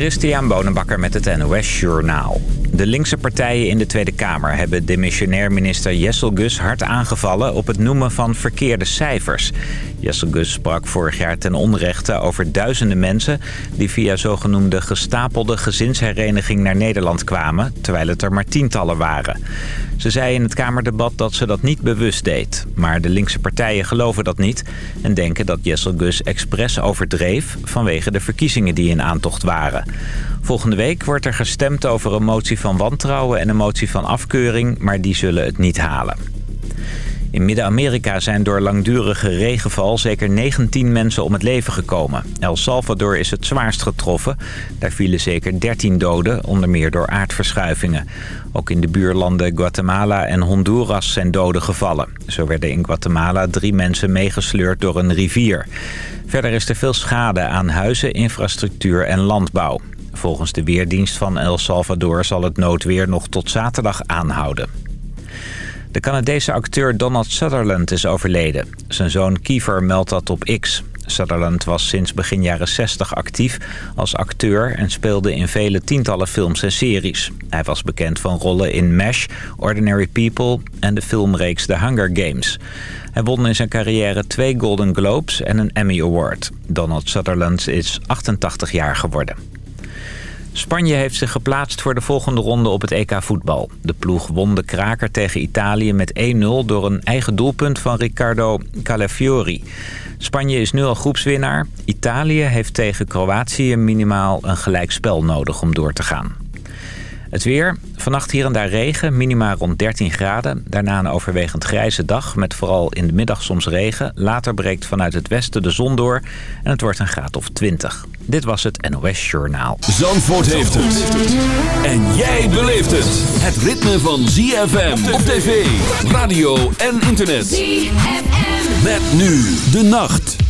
Christian Bonenbakker met het NOS Journaal. De linkse partijen in de Tweede Kamer hebben demissionair minister Jessel Gus hard aangevallen op het noemen van verkeerde cijfers. Jessel Gus sprak vorig jaar ten onrechte over duizenden mensen die via zogenoemde gestapelde gezinshereniging naar Nederland kwamen, terwijl het er maar tientallen waren. Ze zei in het Kamerdebat dat ze dat niet bewust deed. Maar de linkse partijen geloven dat niet en denken dat Jessel Gus expres overdreef vanwege de verkiezingen die in aantocht waren. Volgende week wordt er gestemd over een motie van wantrouwen en een motie van afkeuring, maar die zullen het niet halen. In Midden-Amerika zijn door langdurige regenval zeker 19 mensen om het leven gekomen. El Salvador is het zwaarst getroffen. Daar vielen zeker 13 doden, onder meer door aardverschuivingen. Ook in de buurlanden Guatemala en Honduras zijn doden gevallen. Zo werden in Guatemala drie mensen meegesleurd door een rivier. Verder is er veel schade aan huizen, infrastructuur en landbouw. Volgens de Weerdienst van El Salvador zal het noodweer nog tot zaterdag aanhouden. De Canadese acteur Donald Sutherland is overleden. Zijn zoon Kiefer meldt dat op X. Sutherland was sinds begin jaren 60 actief als acteur en speelde in vele tientallen films en series. Hij was bekend van rollen in MASH, Ordinary People en de filmreeks The Hunger Games. Hij won in zijn carrière twee Golden Globes en een Emmy Award. Donald Sutherland is 88 jaar geworden. Spanje heeft zich geplaatst voor de volgende ronde op het EK voetbal. De ploeg won de kraker tegen Italië met 1-0 door een eigen doelpunt van Riccardo Calafiori. Spanje is nu al groepswinnaar. Italië heeft tegen Kroatië minimaal een gelijkspel nodig om door te gaan. Het weer. Vannacht hier en daar regen, minima rond 13 graden. Daarna een overwegend grijze dag met vooral in de middag soms regen. Later breekt vanuit het westen de zon door en het wordt een graad of 20. Dit was het NOS Journaal. Zandvoort heeft het. En jij beleeft het. Het ritme van ZFM op tv, radio en internet. ZFM. Met nu de nacht.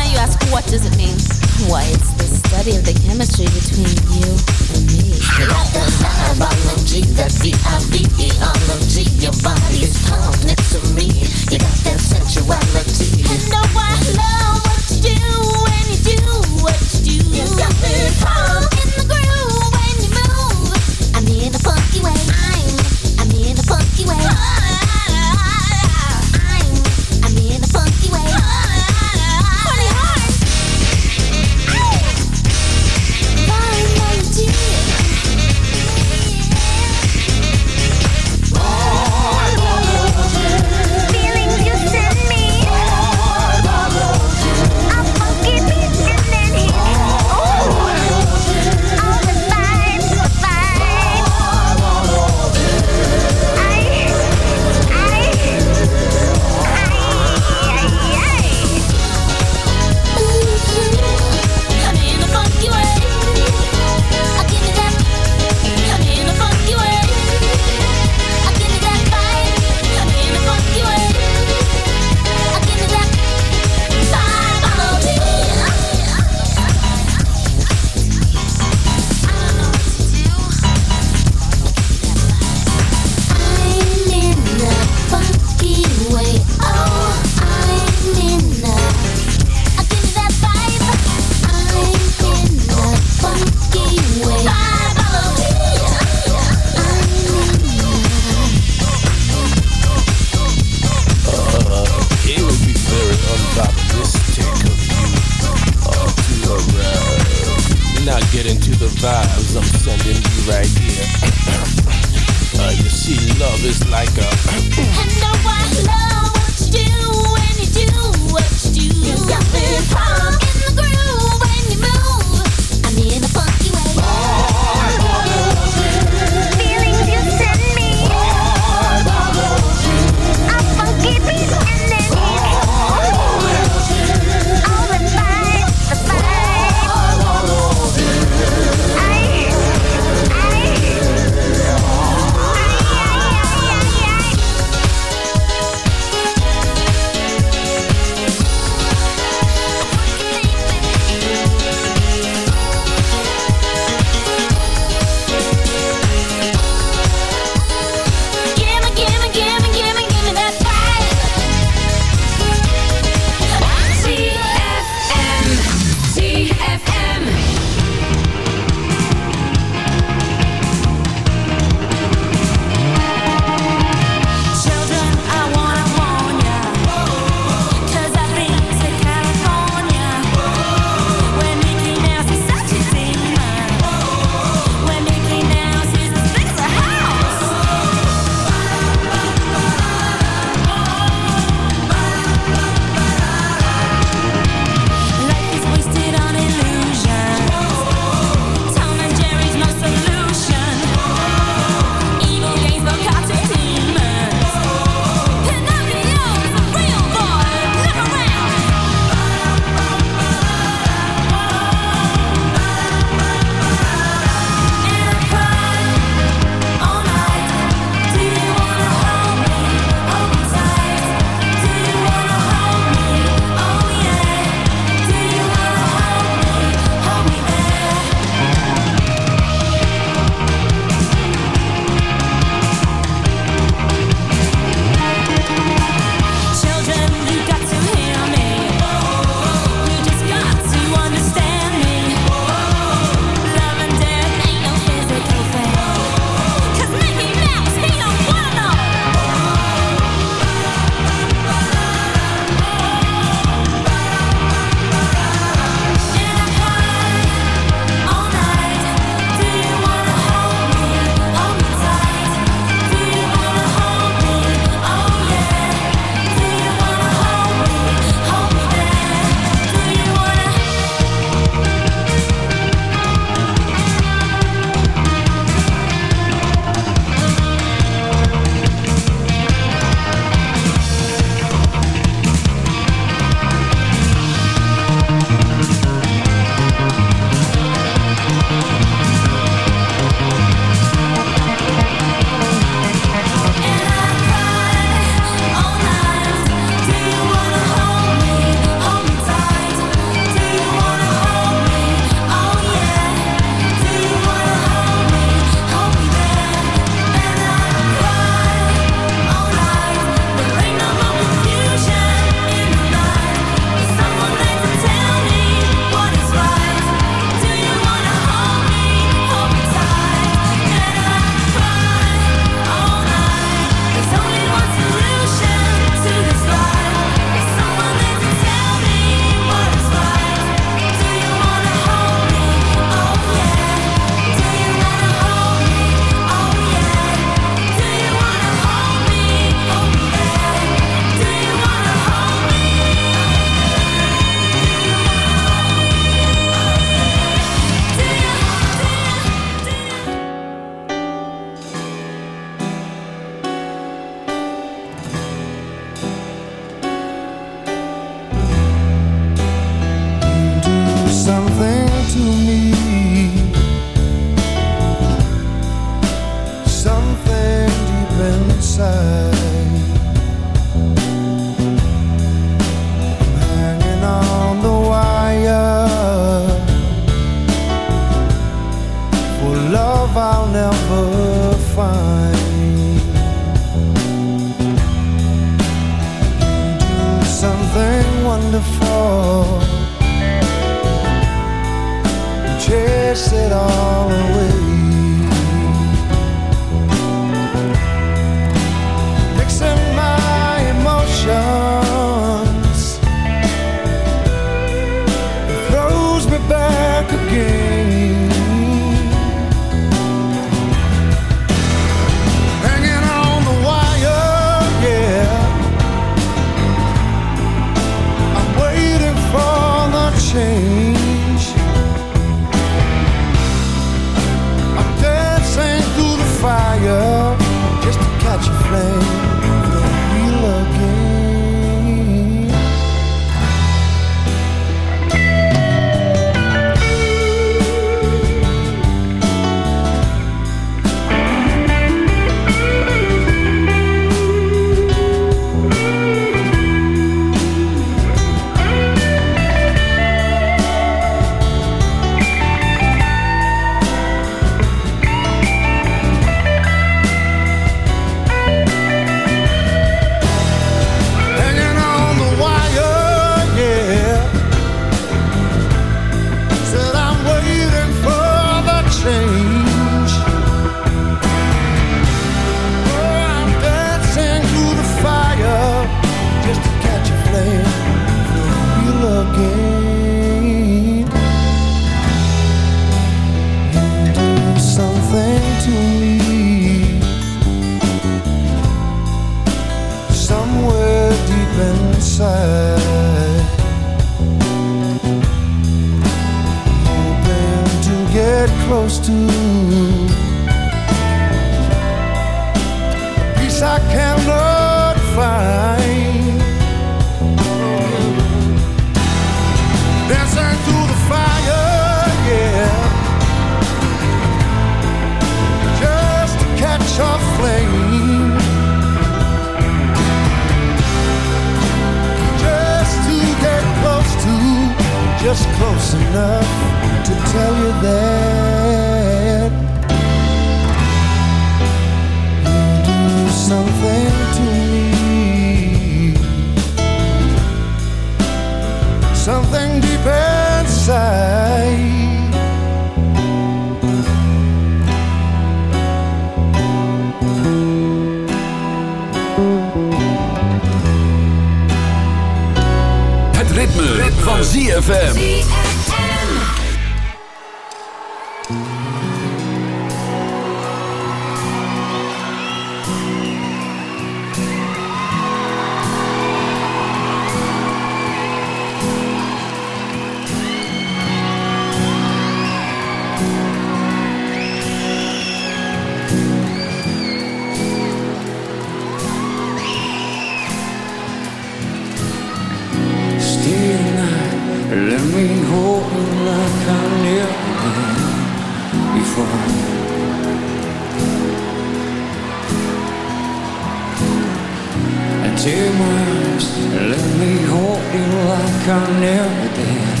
like I never did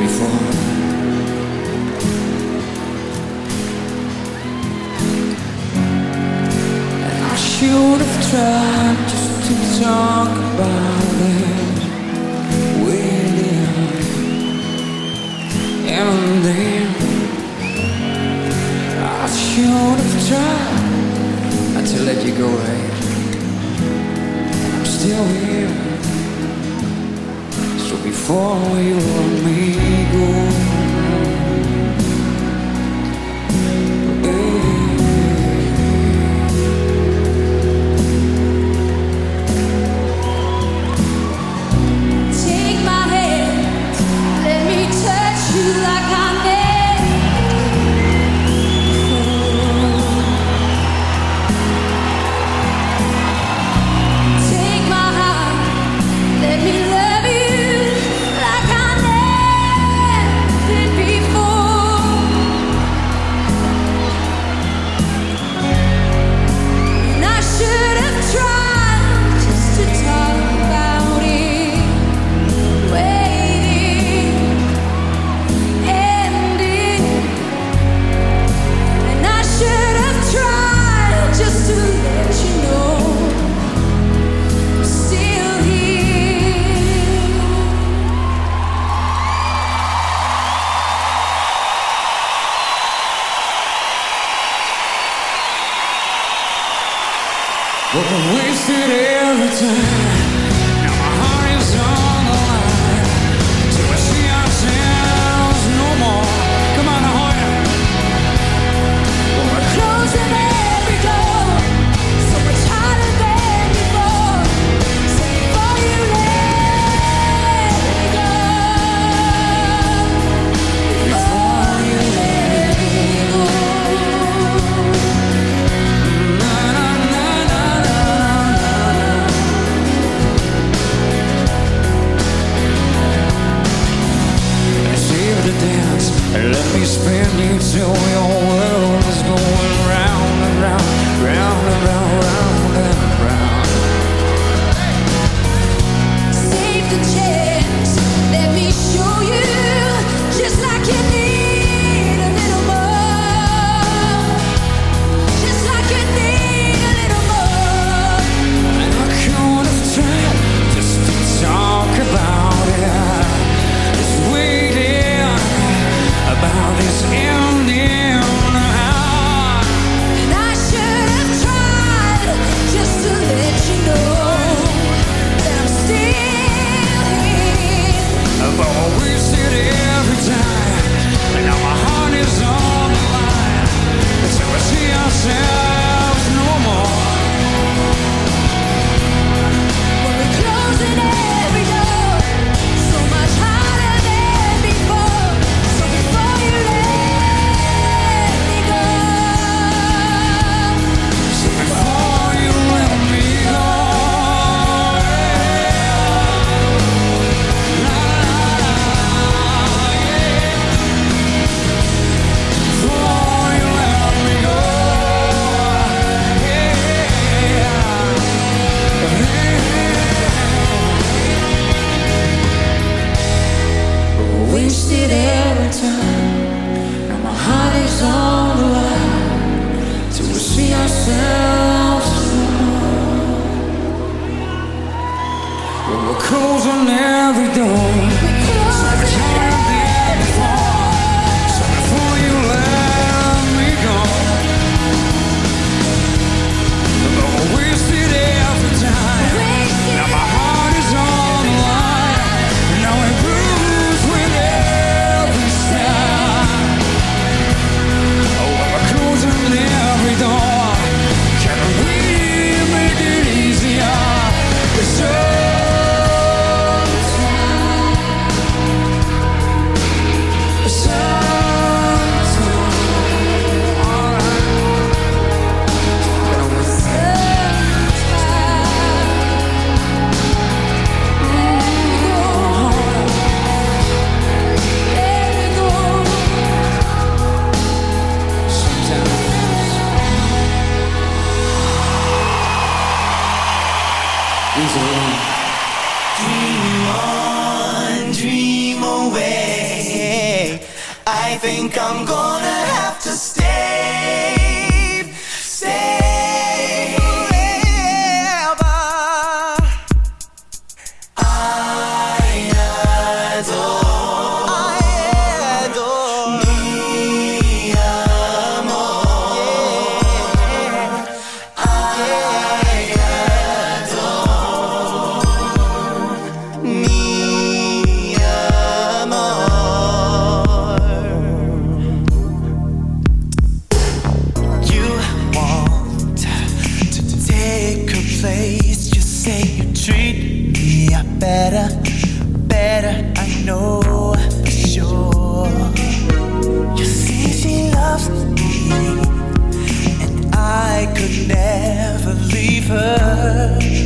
before. And I should have tried just to talk about it with him. And then I should have tried not to let you go ahead I'm still here before we only go. treat me better, better. I know for sure. You see, she loves me, and I could never leave her.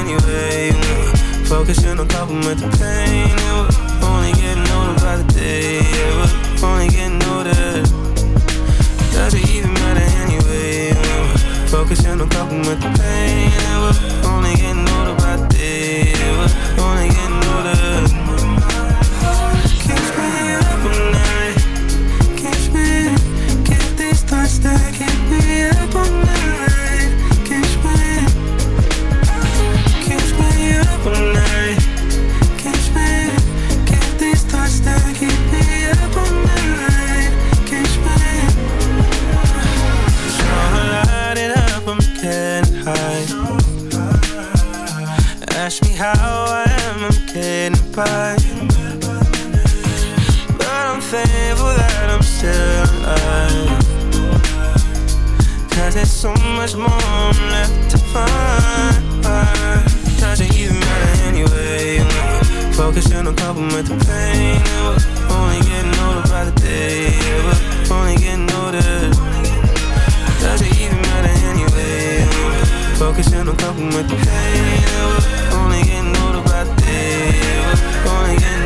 Anyway Focusing on coping with the pain And we're only getting older by the day Yeah, we're only getting older. Doesn't even matter anyway Focusing on coping with the pain And we're only getting older by But I'm thankful that I'm still alive. Cause there's so much more I'm left to find. Doesn't even matter anyway. Focusing on coping with the pain. We're only getting older by the day. We're only getting older. Doesn't even matter anyway? Focusing on coping with the pain. We're only getting older Yeah, We're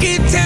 guitar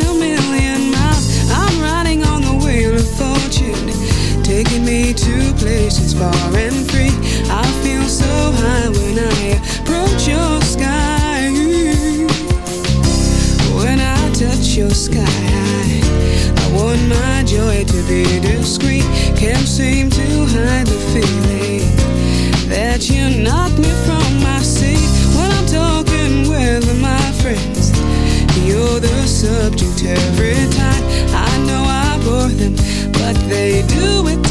far and free. I feel so high when I approach your sky. When I touch your sky, I want my joy to be discreet. Can't seem to hide the feeling that you knock me from my seat when I'm talking with my friends. You're the subject every time. I know I bore them, but they do it